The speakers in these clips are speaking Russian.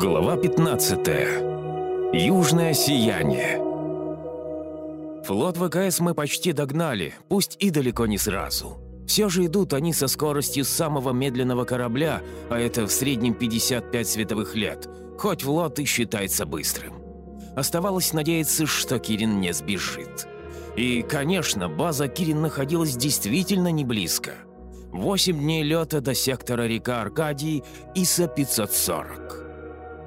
Глава 15. Южное сияние. Флот ВКС мы почти догнали, пусть и далеко не сразу. Все же идут они со скоростью самого медленного корабля, а это в среднем 55 световых лет, хоть флот и считается быстрым. Оставалось надеяться, что Кирин не сбежит. И, конечно, база Кирин находилась действительно не близко. Восемь дней лета до сектора река Аркадии ИСа-540.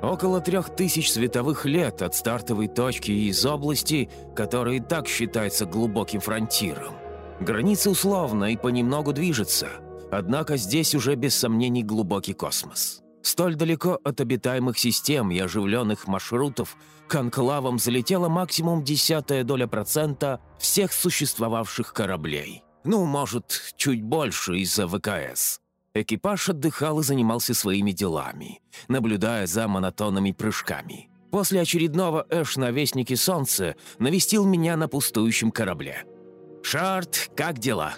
Около трех тысяч световых лет от стартовой точки из области, которая и так считается глубоким фронтиром. Граница условна и понемногу движется, однако здесь уже без сомнений глубокий космос. Столь далеко от обитаемых систем и оживленных маршрутов к анклавам залетела максимум десятая доля процента всех существовавших кораблей. Ну, может, чуть больше из-за ВКС. Экипаж отдыхал и занимался своими делами, наблюдая за монотонными прыжками. После очередного Эш на Вестнике Солнца навестил меня на пустующем корабле. «Шарт, как дела?»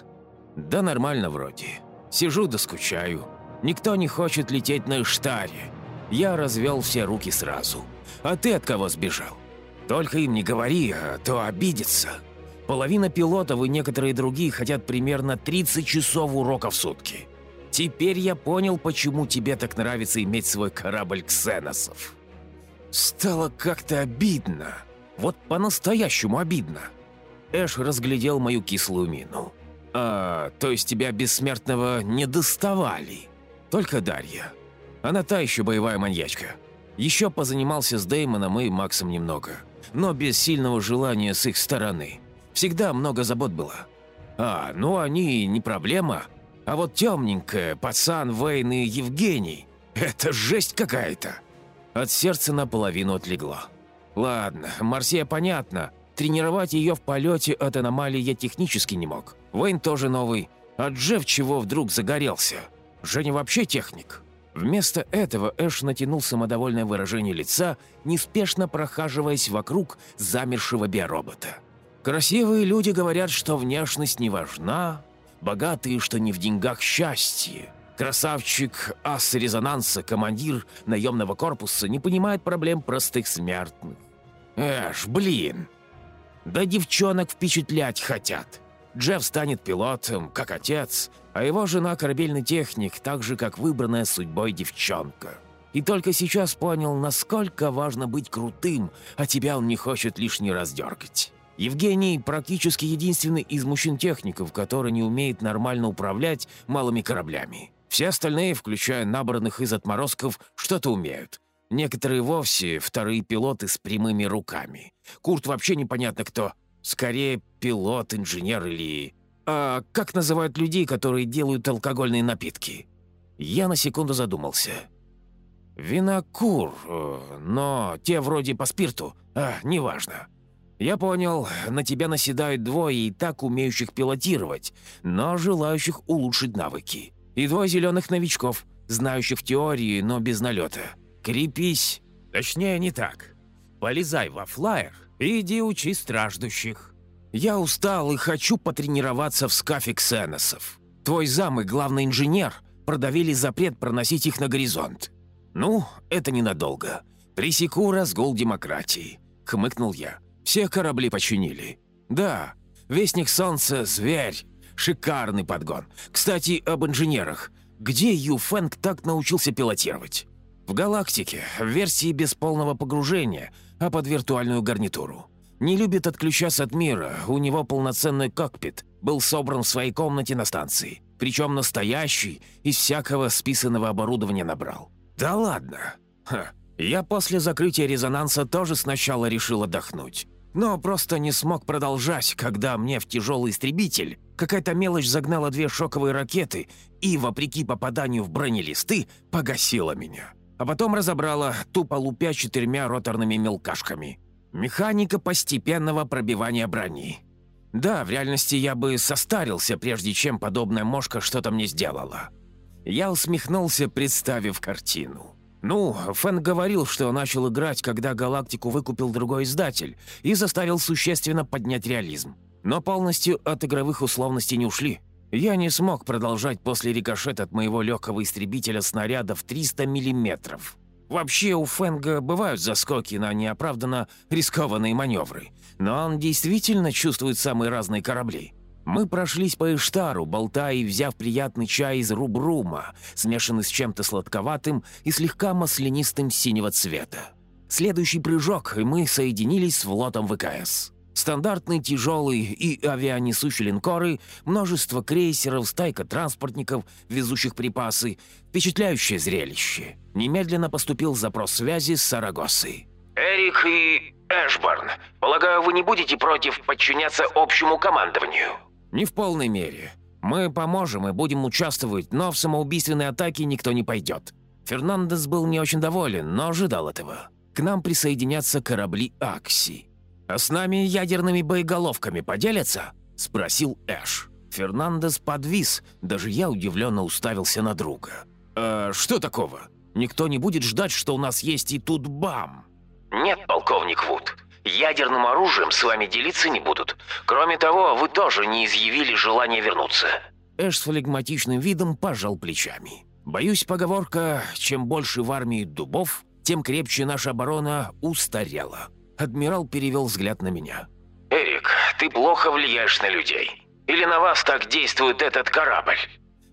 «Да нормально вроде. Сижу да скучаю. Никто не хочет лететь на Иштаре. Я развел все руки сразу. А ты от кого сбежал? Только им не говори, а то обидятся. Половина пилотов и некоторые другие хотят примерно 30 часов урока в сутки. Теперь я понял, почему тебе так нравится иметь свой корабль ксеносов. Стало как-то обидно. Вот по-настоящему обидно. Эш разглядел мою кислую мину. «А, то есть тебя бессмертного не доставали?» «Только Дарья. Она та еще боевая маньячка. Еще позанимался с Деймоном и Максом немного. Но без сильного желания с их стороны. Всегда много забот было. А, ну они не проблема. А вот темненькая, пацан, Вейн и Евгений – это жесть какая-то. От сердца наполовину отлегло. Ладно, Марсия понятно. Тренировать ее в полете от аномалии я технически не мог. Вейн тоже новый. А Джефф чего вдруг загорелся? Женя вообще техник. Вместо этого Эш натянул самодовольное выражение лица, неспешно прохаживаясь вокруг замершего биоробота. Красивые люди говорят, что внешность не важна, Богатые, что не в деньгах счастье. Красавчик ас резонанса, командир наемного корпуса, не понимает проблем простых смертных. Эш, блин. Да девчонок впечатлять хотят. Джефф станет пилотом, как отец, а его жена корабельный техник, так же, как выбранная судьбой девчонка. И только сейчас понял, насколько важно быть крутым, а тебя он не хочет лишний раз дергать. Евгений практически единственный из мужчин-техников, который не умеет нормально управлять малыми кораблями. Все остальные, включая набранных из отморозков, что-то умеют. Некоторые вовсе вторые пилоты с прямыми руками. Курт вообще непонятно кто. Скорее, пилот, инженер или... А как называют людей, которые делают алкогольные напитки? Я на секунду задумался. Винокур, э, но те вроде по спирту. А, неважно. «Я понял, на тебя наседают двое и так умеющих пилотировать, но желающих улучшить навыки. И двое зеленых новичков, знающих теории, но без налета. Крепись. Точнее, не так. Полезай во флайер и иди учи страждущих. Я устал и хочу потренироваться в скафе ксеносов. Твой зам и главный инженер продавили запрет проносить их на горизонт. Ну, это ненадолго. Пресеку разгул демократии», — хмыкнул я. Все корабли починили. Да, Вестник Солнца – зверь. Шикарный подгон. Кстати, об инженерах. Где Ю Фэнг так научился пилотировать? В галактике, в версии без полного погружения, а под виртуальную гарнитуру. Не любит отключаться от мира, у него полноценный кокпит, был собран в своей комнате на станции. Причем настоящий, из всякого списанного оборудования набрал. Да ладно. Ха. Я после закрытия резонанса тоже сначала решил отдохнуть но просто не смог продолжать, когда мне в тяжелый истребитель какая-то мелочь загнала две шоковые ракеты и, вопреки попаданию в бронелисты, погасила меня. А потом разобрала, тупо лупя четырьмя роторными мелкашками. Механика постепенного пробивания брони. Да, в реальности я бы состарился, прежде чем подобная мошка что-то мне сделала. Я усмехнулся, представив картину. «Ну, Фэн говорил, что начал играть, когда «Галактику» выкупил другой издатель и заставил существенно поднять реализм. Но полностью от игровых условностей не ушли. Я не смог продолжать после рикошета от моего легкого истребителя снарядов 300 миллиметров. Вообще у Фэнга бывают заскоки на неоправданно рискованные маневры, но он действительно чувствует самые разные корабли. Мы прошлись по Иштару, болтая и взяв приятный чай из рубрума, смешанный с чем-то сладковатым и слегка маслянистым синего цвета. Следующий прыжок, и мы соединились с флотом ВКС. Стандартные тяжелые и авианесущие линкоры, множество крейсеров, стайка транспортников, везущих припасы. Впечатляющее зрелище. Немедленно поступил запрос связи с Сарагосой. «Эрик и Эшборн, полагаю, вы не будете против подчиняться общему командованию?» Не в полной мере. Мы поможем и будем участвовать, но в самоубийственной атаке никто не пойдет. Фернандес был не очень доволен, но ожидал этого. К нам присоединятся корабли «Акси». «А с нами ядерными боеголовками поделятся?» – спросил Эш. Фернандес подвис, даже я удивленно уставился на друга. «А что такого? Никто не будет ждать, что у нас есть и тут бам!» «Нет, полковник Вуд, Ядерным оружием с вами делиться не будут. Кроме того, вы тоже не изъявили желания вернуться». Эш с флегматичным видом пожал плечами. «Боюсь, поговорка «чем больше в армии дубов, тем крепче наша оборона устарела». Адмирал перевел взгляд на меня. «Эрик, ты плохо влияешь на людей. Или на вас так действует этот корабль?»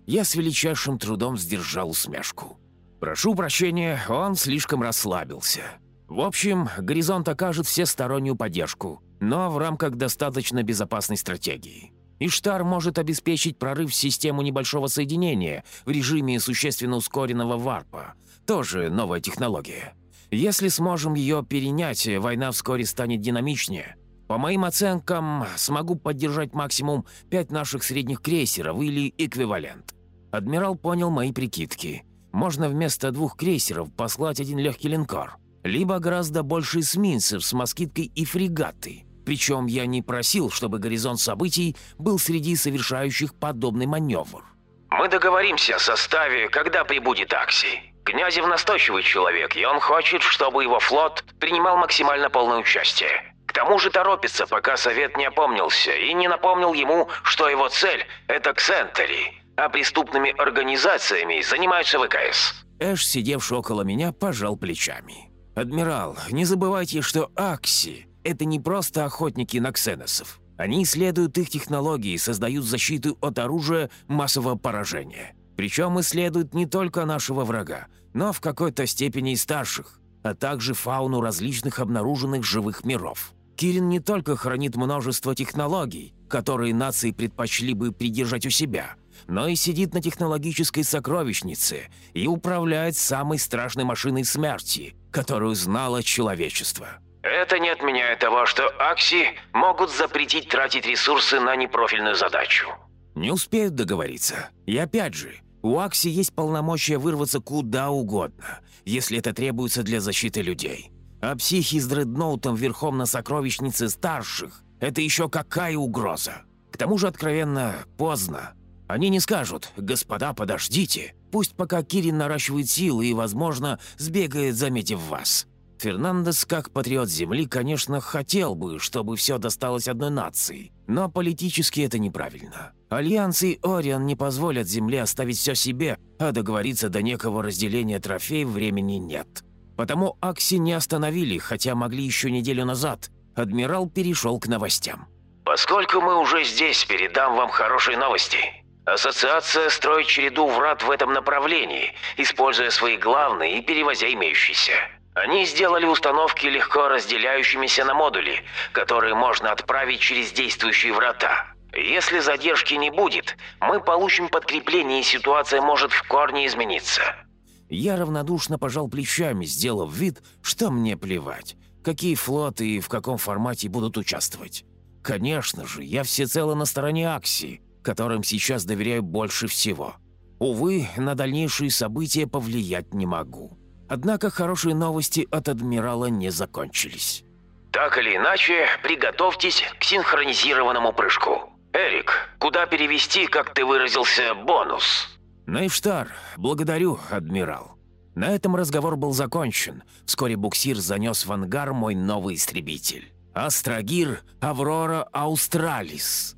Я с величайшим трудом сдержал усмешку. «Прошу прощения, он слишком расслабился. В общем, «Горизонт» окажет всестороннюю поддержку, но в рамках достаточно безопасной стратегии. «Иштар» может обеспечить прорыв в систему небольшого соединения в режиме существенно ускоренного варпа. Тоже новая технология. Если сможем ее перенять, война вскоре станет динамичнее. По моим оценкам, смогу поддержать максимум пять наших средних крейсеров или эквивалент. Адмирал понял мои прикидки. Можно вместо двух крейсеров послать один легкий линкор – либо гораздо больше эсминцев с москиткой и фрегаты. Причем я не просил, чтобы горизонт событий был среди совершающих подобный маневр. «Мы договоримся о составе, когда прибудет Акси. Князев настойчивый человек, и он хочет, чтобы его флот принимал максимально полное участие. К тому же торопится, пока Совет не опомнился, и не напомнил ему, что его цель – это Ксентери, а преступными организациями занимаются ВКС». Эш, сидевший около меня, пожал плечами. «Адмирал, не забывайте, что Акси — это не просто охотники на ксеносов. Они исследуют их технологии и создают защиту от оружия массового поражения. Причем исследуют не только нашего врага, но в какой-то степени и старших, а также фауну различных обнаруженных живых миров. Кирин не только хранит множество технологий, которые нации предпочли бы придержать у себя, но и сидит на технологической сокровищнице и управляет самой страшной машиной смерти, которую знало человечество. Это не отменяет того, что Акси могут запретить тратить ресурсы на непрофильную задачу. Не успеют договориться. И опять же, у Акси есть полномочия вырваться куда угодно, если это требуется для защиты людей. А психи с дредноутом верхом на сокровищнице старших – это еще какая угроза? К тому же, откровенно, поздно. Они не скажут «Господа, подождите», пусть пока Кирин наращивает силы и, возможно, сбегает, заметив вас. Фернандес, как патриот Земли, конечно, хотел бы, чтобы все досталось одной нации, но политически это неправильно. Альянс и Орион не позволят Земле оставить все себе, а договориться до некого разделения трофеев времени нет. Потому Акси не остановили, хотя могли еще неделю назад. Адмирал перешел к новостям. «Поскольку мы уже здесь, передам вам хорошие новости. Ассоциация строит череду врат в этом направлении, используя свои главные и перевозя имеющиеся. Они сделали установки легко разделяющимися на модули, которые можно отправить через действующие врата. Если задержки не будет, мы получим подкрепление, и ситуация может в корне измениться. Я равнодушно пожал плечами, сделав вид, что мне плевать, какие флоты и в каком формате будут участвовать. Конечно же, я всецело на стороне Акси, которым сейчас доверяю больше всего. Увы, на дальнейшие события повлиять не могу. Однако хорошие новости от адмирала не закончились. Так или иначе, приготовьтесь к синхронизированному прыжку. Эрик, куда перевести, как ты выразился, бонус? «На Иштар. Благодарю, адмирал». На этом разговор был закончен. Вскоре буксир занес в ангар мой новый истребитель. Астрагир Аврора Аустралис.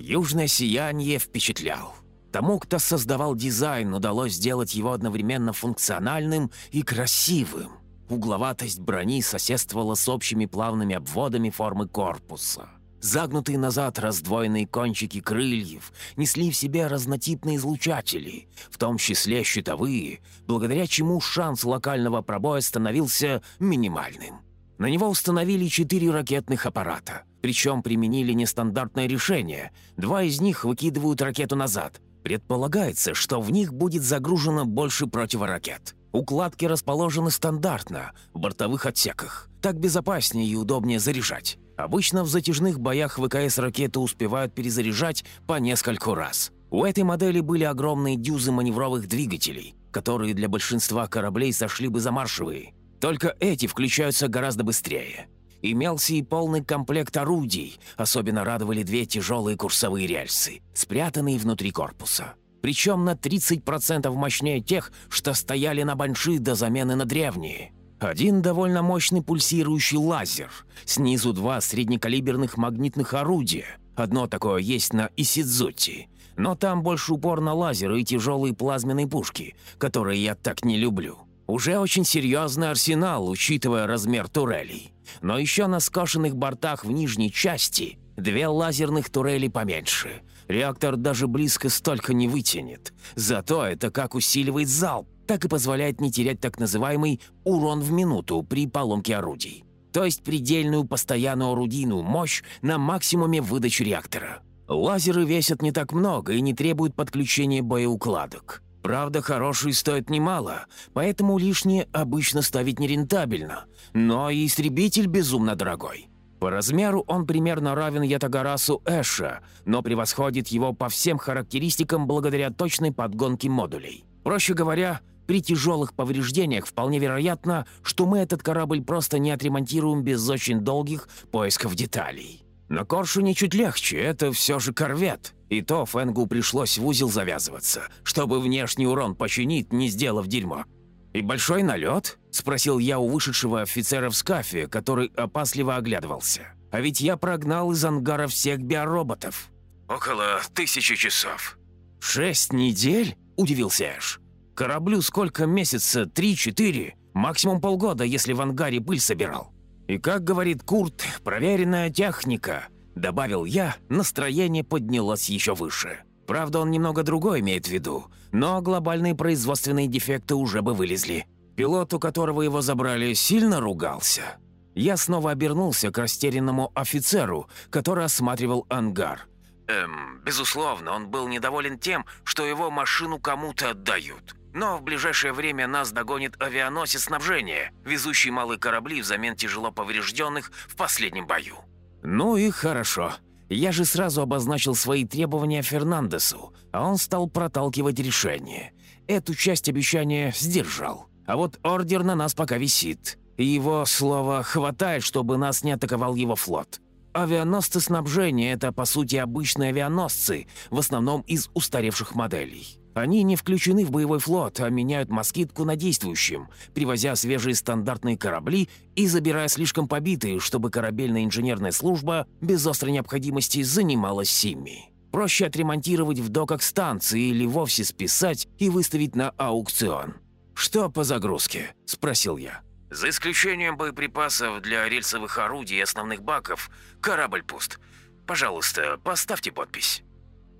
Южное сияние впечатлял. Тому, кто создавал дизайн, удалось сделать его одновременно функциональным и красивым. Угловатость брони соседствовала с общими плавными обводами формы корпуса. Загнутые назад раздвоенные кончики крыльев несли в себе разнотипные излучатели, в том числе щитовые, благодаря чему шанс локального пробоя становился минимальным. На него установили четыре ракетных аппарата, причем применили нестандартное решение. Два из них выкидывают ракету назад. Предполагается, что в них будет загружено больше противоракет. Укладки расположены стандартно, в бортовых отсеках. Так безопаснее и удобнее заряжать. Обычно в затяжных боях ВКС ракеты успевают перезаряжать по нескольку раз. У этой модели были огромные дюзы маневровых двигателей, которые для большинства кораблей сошли бы за маршевые. Только эти включаются гораздо быстрее. Имелся и полный комплект орудий, особенно радовали две тяжелые курсовые рельсы, спрятанные внутри корпуса. Причем на 30% мощнее тех, что стояли на банши до замены на древние. Один довольно мощный пульсирующий лазер, снизу два среднекалиберных магнитных орудия. Одно такое есть на Исидзути, но там больше упор на лазеры и тяжелые плазменные пушки, которые я так не люблю. Уже очень серьезный арсенал, учитывая размер турелей. Но еще на скошенных бортах в нижней части две лазерных турели поменьше. Реактор даже близко столько не вытянет. Зато это как усиливает залп, так и позволяет не терять так называемый урон в минуту при поломке орудий. То есть предельную постоянную орудийную мощь на максимуме выдачи реактора. Лазеры весят не так много и не требуют подключения боеукладок. Правда, хорошие стоят немало, поэтому лишнее обычно ставить нерентабельно. Но и истребитель безумно дорогой. По размеру он примерно равен Ятагарасу Эша, но превосходит его по всем характеристикам благодаря точной подгонке модулей. Проще говоря, при тяжелых повреждениях вполне вероятно, что мы этот корабль просто не отремонтируем без очень долгих поисков деталей. На Коршуне чуть легче, это все же корвет. И то Фэнгу пришлось в узел завязываться, чтобы внешний урон починить, не сделав дерьмо. «И большой налет?» – спросил я у вышедшего офицера в скафе, который опасливо оглядывался. «А ведь я прогнал из ангара всех биороботов». «Около тысячи часов». «Шесть недель?» – удивился Эш. Кораблю сколько месяца? Три-четыре? Максимум полгода, если в ангаре пыль собирал. И как говорит Курт, проверенная техника. Добавил я, настроение поднялось еще выше. Правда, он немного другое имеет в виду, но глобальные производственные дефекты уже бы вылезли. Пилот, у которого его забрали, сильно ругался. Я снова обернулся к растерянному офицеру, который осматривал ангар. Эм, безусловно, он был недоволен тем, что его машину кому-то отдают. Но в ближайшее время нас догонит авианосец снабжения, везущий малые корабли взамен тяжело поврежденных в последнем бою. Ну и хорошо. Я же сразу обозначил свои требования Фернандесу, а он стал проталкивать решение. Эту часть обещания сдержал. А вот ордер на нас пока висит. Его слова хватает, чтобы нас не атаковал его флот. Авианосцы снабжения – это, по сути, обычные авианосцы, в основном из устаревших моделей. Они не включены в боевой флот, а меняют москитку на действующем, привозя свежие стандартные корабли и забирая слишком побитые, чтобы корабельная инженерная служба без острой необходимости занималась ими. Проще отремонтировать в доках станции или вовсе списать и выставить на аукцион. «Что по загрузке?» – спросил я. «За исключением боеприпасов для рельсовых орудий и основных баков, корабль пуст. Пожалуйста, поставьте подпись».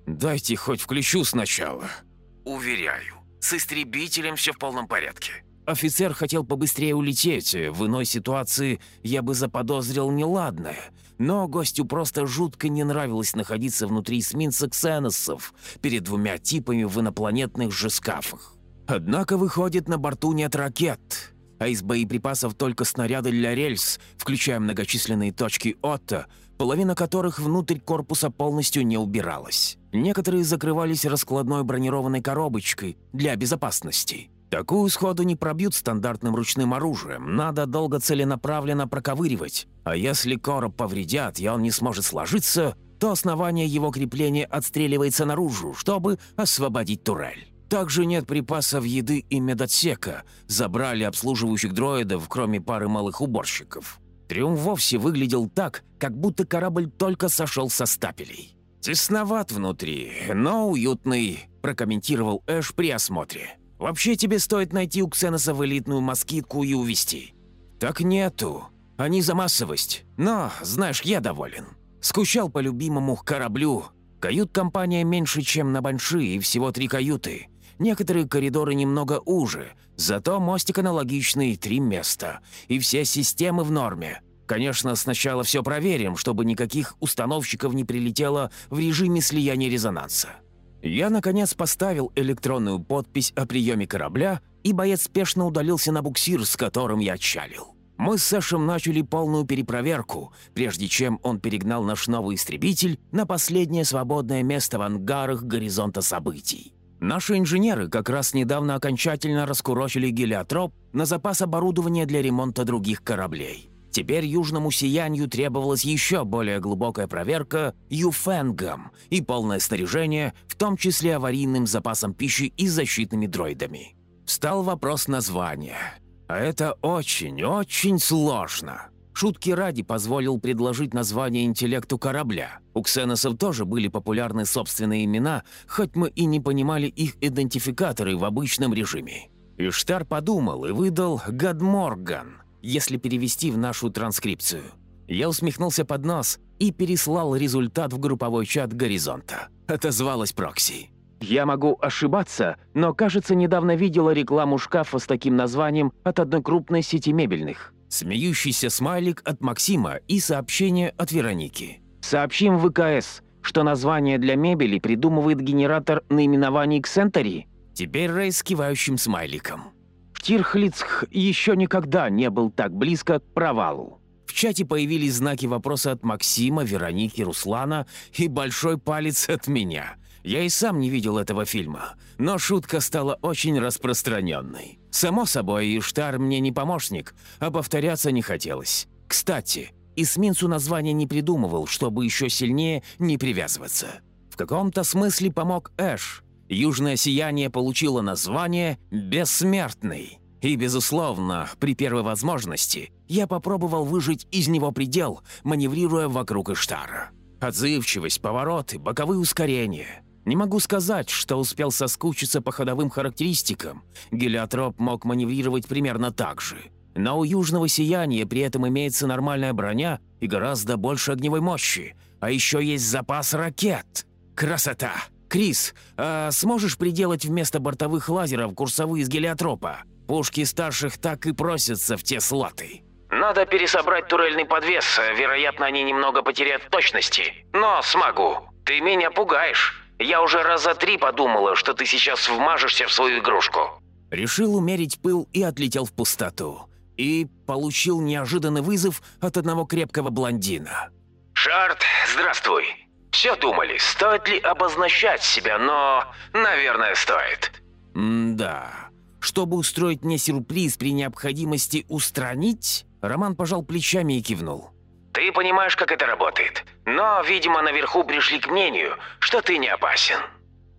«Дайте хоть включу сначала», Уверяю, с истребителем все в полном порядке. Офицер хотел побыстрее улететь. В иной ситуации я бы заподозрил неладное. Но гостю просто жутко не нравилось находиться внутри эсминца ксеносов перед двумя типами в инопланетных же скафах. Однако, выходит, на борту нет ракет, а из боеприпасов только снаряды для рельс, включая многочисленные точки Отто, половина которых внутрь корпуса полностью не убиралась. Некоторые закрывались раскладной бронированной коробочкой для безопасности. Такую сходу не пробьют стандартным ручным оружием, надо долго целенаправленно проковыривать. А если короб повредят и он не сможет сложиться, то основание его крепления отстреливается наружу, чтобы освободить турель. Также нет припасов еды и медотсека, забрали обслуживающих дроидов, кроме пары малых уборщиков. Триумф вовсе выглядел так, как будто корабль только сошел со стапелей. «Тесноват внутри, но уютный», – прокомментировал Эш при осмотре. «Вообще тебе стоит найти у ксеносов элитную москитку и увести. «Так нету. Они за массовость. Но, знаешь, я доволен. Скучал по любимому кораблю. Кают-компания меньше, чем на Банши, и всего три каюты. Некоторые коридоры немного уже, зато мостик аналогичный, три места. И все системы в норме. Конечно, сначала все проверим, чтобы никаких установщиков не прилетело в режиме слияния резонанса. Я, наконец, поставил электронную подпись о приеме корабля, и боец спешно удалился на буксир, с которым я отчалил. Мы с Сэшем начали полную перепроверку, прежде чем он перегнал наш новый истребитель на последнее свободное место в ангарах горизонта событий. Наши инженеры как раз недавно окончательно раскурочили гелиотроп на запас оборудования для ремонта других кораблей. Теперь южному сиянию требовалась еще более глубокая проверка юфенгом и полное снаряжение, в том числе аварийным запасом пищи и защитными дроидами. Встал вопрос названия. А это очень-очень сложно. Шутки ради позволил предложить название интеллекту корабля. У ксеносов тоже были популярны собственные имена, хоть мы и не понимали их идентификаторы в обычном режиме. Иштар подумал и выдал «Гадморган», если перевести в нашу транскрипцию. Я усмехнулся под нос и переслал результат в групповой чат «Горизонта». Отозвалась прокси. Я могу ошибаться, но, кажется, недавно видела рекламу шкафа с таким названием от одной крупной сети мебельных. Смеющийся смайлик от Максима и сообщение от Вероники. Сообщим ВКС, что название для мебели придумывает генератор наименований Ксентери. Теперь Рэй с кивающим смайликом. Тирхлицх еще никогда не был так близко к провалу. В чате появились знаки вопроса от Максима, Вероники, Руслана и большой палец от меня. Я и сам не видел этого фильма, но шутка стала очень распространенной. Само собой, Иштар мне не помощник, а повторяться не хотелось. Кстати, эсминцу название не придумывал, чтобы еще сильнее не привязываться. В каком-то смысле помог Эш – Южное сияние получило название «Бессмертный». И, безусловно, при первой возможности я попробовал выжить из него предел, маневрируя вокруг Иштара. Отзывчивость, повороты, боковые ускорения. Не могу сказать, что успел соскучиться по ходовым характеристикам. Гелиотроп мог маневрировать примерно так же. Но у Южного Сияния при этом имеется нормальная броня и гораздо больше огневой мощи. А еще есть запас ракет. Красота! «Крис, а сможешь приделать вместо бортовых лазеров курсовые из гелиотропа? Пушки старших так и просятся в те слоты». «Надо пересобрать турельный подвес, вероятно, они немного потеряют точности. Но смогу. Ты меня пугаешь. Я уже раза три подумала, что ты сейчас вмажешься в свою игрушку». Решил умерить пыл и отлетел в пустоту. И получил неожиданный вызов от одного крепкого блондина. «Шарт, здравствуй. Все думали, стоит ли обозначать себя, но, наверное, стоит. М-да. Чтобы устроить мне сюрприз при необходимости устранить, Роман пожал плечами и кивнул. Ты понимаешь, как это работает. Но, видимо, наверху пришли к мнению, что ты не опасен.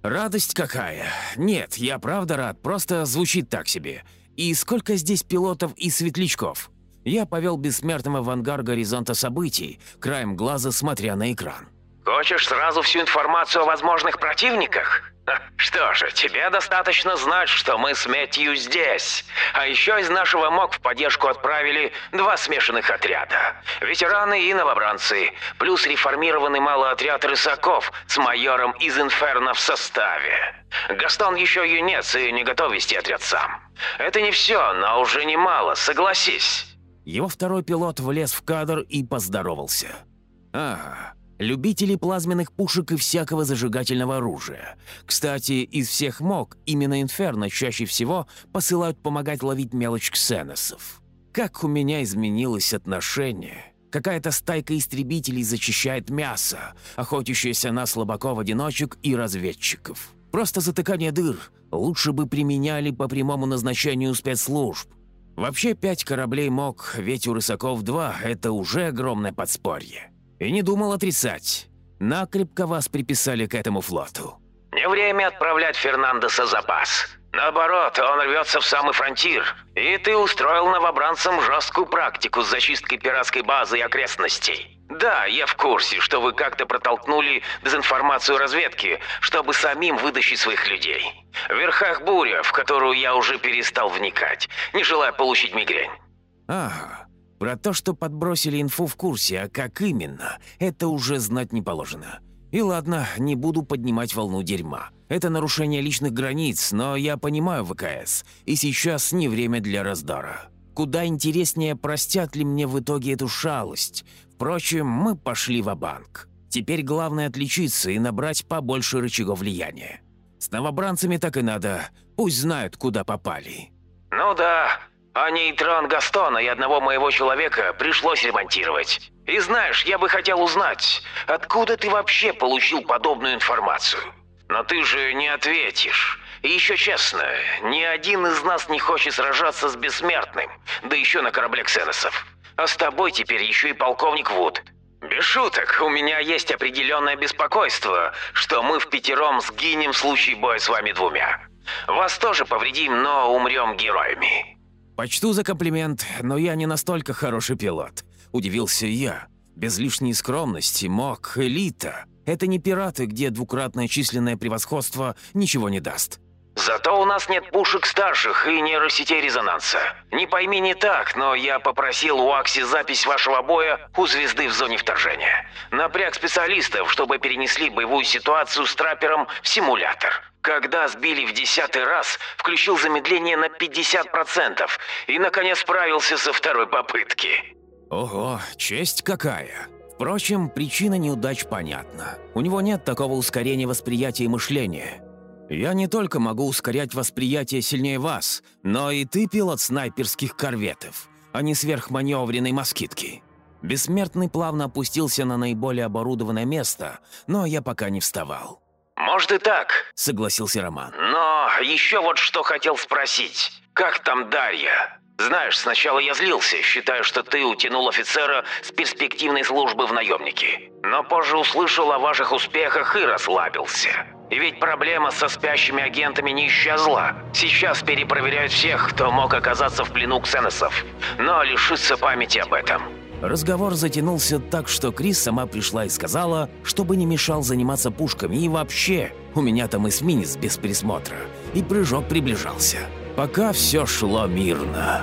Радость какая. Нет, я правда рад, просто звучит так себе. И сколько здесь пилотов и светлячков? Я повел бессмертного в ангар горизонта событий, краем глаза смотря на экран. Хочешь сразу всю информацию о возможных противниках? Что же, тебе достаточно знать, что мы с Мэтью здесь. А еще из нашего МОК в поддержку отправили два смешанных отряда. Ветераны и новобранцы, плюс реформированный малый отряд рысаков с майором из Инферно в составе. Гастон еще юнец и не готов вести отряд сам. Это не все, но уже немало, согласись. Его второй пилот влез в кадр и поздоровался. «Ага, любители плазменных пушек и всякого зажигательного оружия. Кстати, из всех МОК именно Инферно чаще всего посылают помогать ловить мелочь ксеносов. Как у меня изменилось отношение. Какая-то стайка истребителей зачищает мясо, охотящаяся на слабаков-одиночек и разведчиков. Просто затыкание дыр лучше бы применяли по прямому назначению спецслужб. Вообще, пять кораблей МОК, у Рысаков-2 — это уже огромное подспорье. И не думал отрицать. Накрепко вас приписали к этому флоту. Не время отправлять Фернандеса запас. Наоборот, он рвется в самый фронтир. И ты устроил новобранцам жесткую практику с зачисткой пиратской базы и окрестностей. Да, я в курсе, что вы как-то протолкнули дезинформацию разведки, чтобы самим вытащить своих людей. В верхах буря, в которую я уже перестал вникать, не желая получить мигрень. Ага. Про то, что подбросили инфу в курсе, а как именно, это уже знать не положено. И ладно, не буду поднимать волну дерьма. Это нарушение личных границ, но я понимаю ВКС, и сейчас не время для раздора. Куда интереснее, простят ли мне в итоге эту шалость. Впрочем, мы пошли в банк Теперь главное отличиться и набрать побольше рычагов влияния. С новобранцами так и надо, пусть знают, куда попали. «Ну да, а нейтрон Гастона и одного моего человека пришлось ремонтировать. И знаешь, я бы хотел узнать, откуда ты вообще получил подобную информацию? Но ты же не ответишь. И еще честно, ни один из нас не хочет сражаться с бессмертным, да еще на корабле ксеносов. А с тобой теперь еще и полковник Вуд. Без шуток, у меня есть определенное беспокойство, что мы в пятером сгинем в случае боя с вами двумя. Вас тоже повредим, но умрем героями. «Почту за комплимент, но я не настолько хороший пилот», – удивился я. Без лишней скромности мог элита. Это не пираты, где двукратное численное превосходство ничего не даст. Зато у нас нет пушек старших и нейросетей резонанса. Не пойми не так, но я попросил у Акси запись вашего боя у звезды в зоне вторжения. Напряг специалистов, чтобы перенесли боевую ситуацию с траппером в симулятор. Когда сбили в десятый раз, включил замедление на 50% и, наконец, справился со второй попытки. Ого, честь какая! Впрочем, причина неудач понятна. У него нет такого ускорения восприятия и мышления. Я не только могу ускорять восприятие сильнее вас, но и ты пилот снайперских корветов, а не сверхманевренной москитки. Бессмертный плавно опустился на наиболее оборудованное место, но я пока не вставал. «Может и так», — согласился Роман. «Но еще вот что хотел спросить. Как там Дарья? Знаешь, сначала я злился, считая, что ты утянул офицера с перспективной службы в наемнике. Но позже услышал о ваших успехах и расслабился. Ведь проблема со спящими агентами не исчезла. Сейчас перепроверяют всех, кто мог оказаться в плену ксеносов. Но лишиться памяти об этом. Разговор затянулся так, что Крис сама пришла и сказала, чтобы не мешал заниматься пушками и вообще, у меня там эсминец без присмотра, и прыжок приближался. Пока все шло мирно.